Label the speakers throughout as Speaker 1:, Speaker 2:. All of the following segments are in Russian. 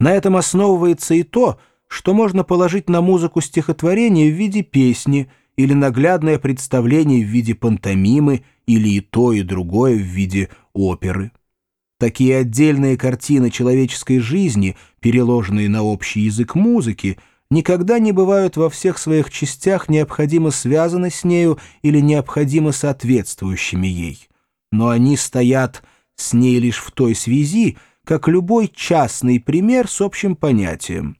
Speaker 1: На этом основывается и то, что можно положить на музыку стихотворение в виде песни или наглядное представление в виде пантомимы или и то, и другое в виде оперы. Такие отдельные картины человеческой жизни, переложенные на общий язык музыки, никогда не бывают во всех своих частях необходимо связаны с нею или необходимо соответствующими ей. Но они стоят с ней лишь в той связи, как любой частный пример с общим понятием.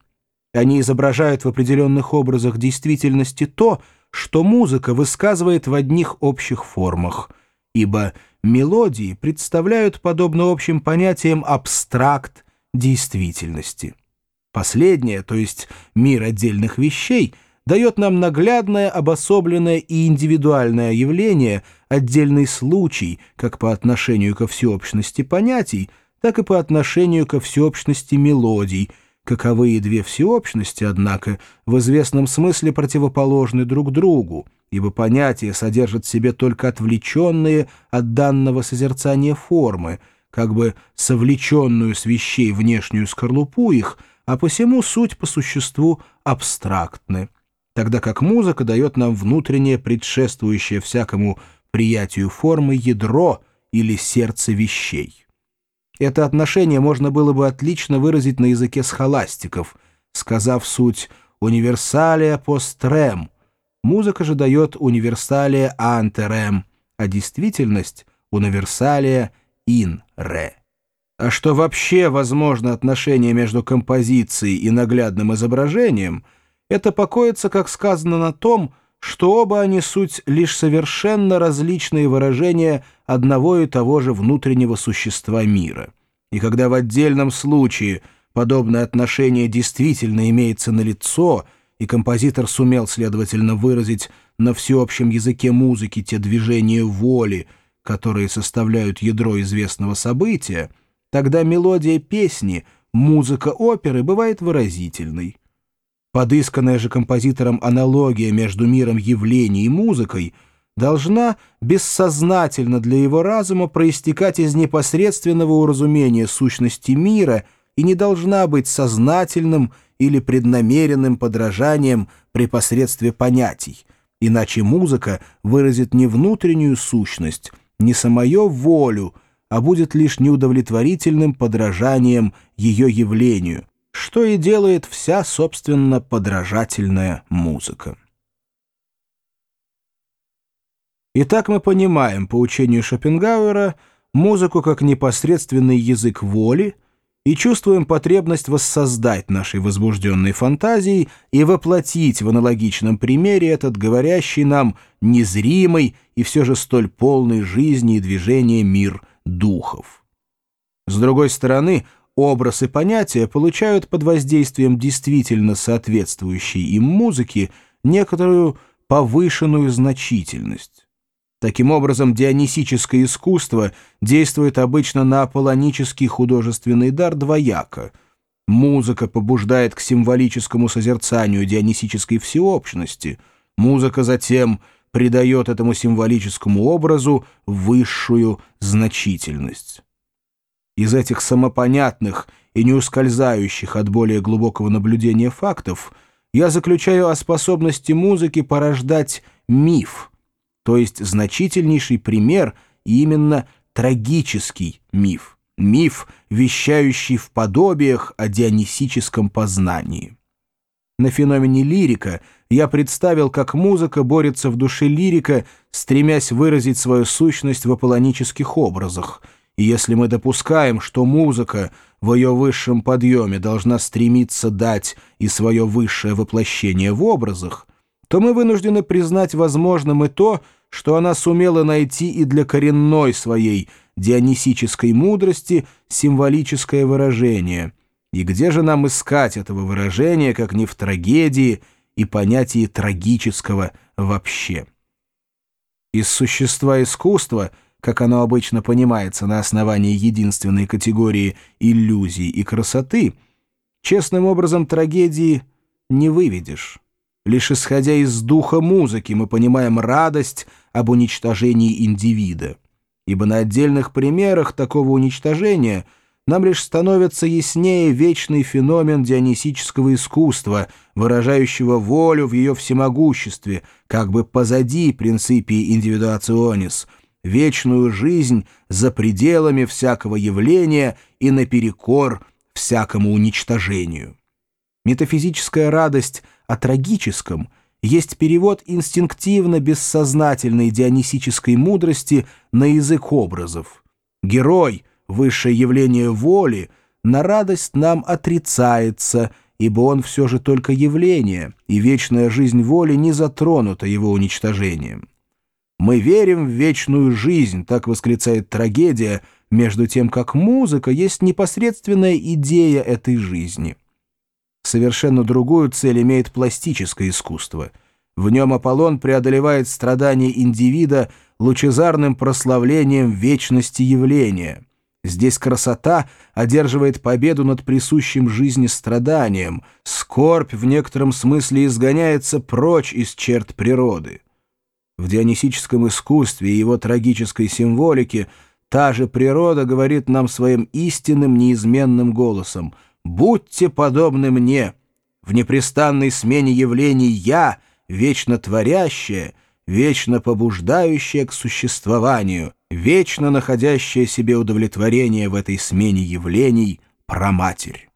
Speaker 1: Они изображают в определенных образах действительности то, что музыка высказывает в одних общих формах, ибо мелодии представляют, подобно общим понятиям, абстракт действительности. Последнее, то есть мир отдельных вещей, дает нам наглядное, обособленное и индивидуальное явление, отдельный случай, как по отношению ко всеобщности понятий, так и по отношению ко всеобщности мелодий, каковые две всеобщности, однако, в известном смысле противоположны друг другу, ибо понятия содержат в себе только отвлеченные от данного созерцания формы, как бы совлеченную с вещей внешнюю скорлупу их, а посему суть по существу абстрактны, тогда как музыка дает нам внутреннее предшествующее всякому приятию формы ядро или сердце вещей. Это отношение можно было бы отлично выразить на языке схоластиков, сказав суть «универсалия пострем», Музыка же дает универсалия антерем, а действительность — универсалия ин ре. А что вообще возможно отношение между композицией и наглядным изображением, это покоится, как сказано, на том, что оба они суть лишь совершенно различные выражения одного и того же внутреннего существа мира. И когда в отдельном случае подобное отношение действительно имеется на лицо — и композитор сумел, следовательно, выразить на всеобщем языке музыки те движения воли, которые составляют ядро известного события, тогда мелодия песни, музыка оперы бывает выразительной. Подысканная же композитором аналогия между миром явлений и музыкой должна бессознательно для его разума проистекать из непосредственного уразумения сущности мира и не должна быть сознательным или преднамеренным подражанием при посредстве понятий, иначе музыка выразит не внутреннюю сущность, не самую волю, а будет лишь неудовлетворительным подражанием ее явлению, что и делает вся, собственно, подражательная музыка. Итак, мы понимаем по учению Шопенгауэра музыку как непосредственный язык воли, и чувствуем потребность воссоздать нашей возбужденной фантазией и воплотить в аналогичном примере этот говорящий нам незримый и все же столь полный жизни и движения мир духов. С другой стороны, образ и понятия получают под воздействием действительно соответствующей им музыки некоторую повышенную значительность. Таким образом, дионисическое искусство действует обычно на аполлонический художественный дар двояко. Музыка побуждает к символическому созерцанию дионисической всеобщности. Музыка затем придает этому символическому образу высшую значительность. Из этих самопонятных и не ускользающих от более глубокого наблюдения фактов я заключаю о способности музыки порождать миф — то есть значительнейший пример именно трагический миф, миф, вещающий в подобиях о дионисическом познании. На феномене лирика я представил, как музыка борется в душе лирика, стремясь выразить свою сущность в аполлонических образах. Если мы допускаем, что музыка в ее высшем подъеме должна стремиться дать и свое высшее воплощение в образах, то мы вынуждены признать возможным и то, что она сумела найти и для коренной своей дионисической мудрости символическое выражение. И где же нам искать этого выражения, как не в трагедии и понятии трагического вообще? Из существа искусства, как оно обычно понимается на основании единственной категории иллюзий и красоты, честным образом трагедии не выведешь. Лишь исходя из духа музыки мы понимаем радость об уничтожении индивида. Ибо на отдельных примерах такого уничтожения нам лишь становится яснее вечный феномен дионисического искусства, выражающего волю в ее всемогуществе, как бы позади принципии индивидуационис, вечную жизнь за пределами всякого явления и наперекор всякому уничтожению. Метафизическая радость о трагическом есть перевод инстинктивно-бессознательной дионисической мудрости на язык образов. Герой — высшее явление воли, на радость нам отрицается, ибо он все же только явление, и вечная жизнь воли не затронута его уничтожением. «Мы верим в вечную жизнь», — так восклицает трагедия, между тем как музыка есть непосредственная идея этой жизни. Совершенно другую цель имеет пластическое искусство. В нем Аполлон преодолевает страдания индивида лучезарным прославлением вечности явления — Здесь красота одерживает победу над присущим жизни страданием, скорбь в некотором смысле изгоняется прочь из черт природы. В дионисическом искусстве и его трагической символике та же природа говорит нам своим истинным неизменным голосом «Будьте подобны мне! В непрестанной смене явлений я, вечно творящее, вечно побуждающее к существованию» вечно находящая себе удовлетворение в этой смене явлений, проматерь.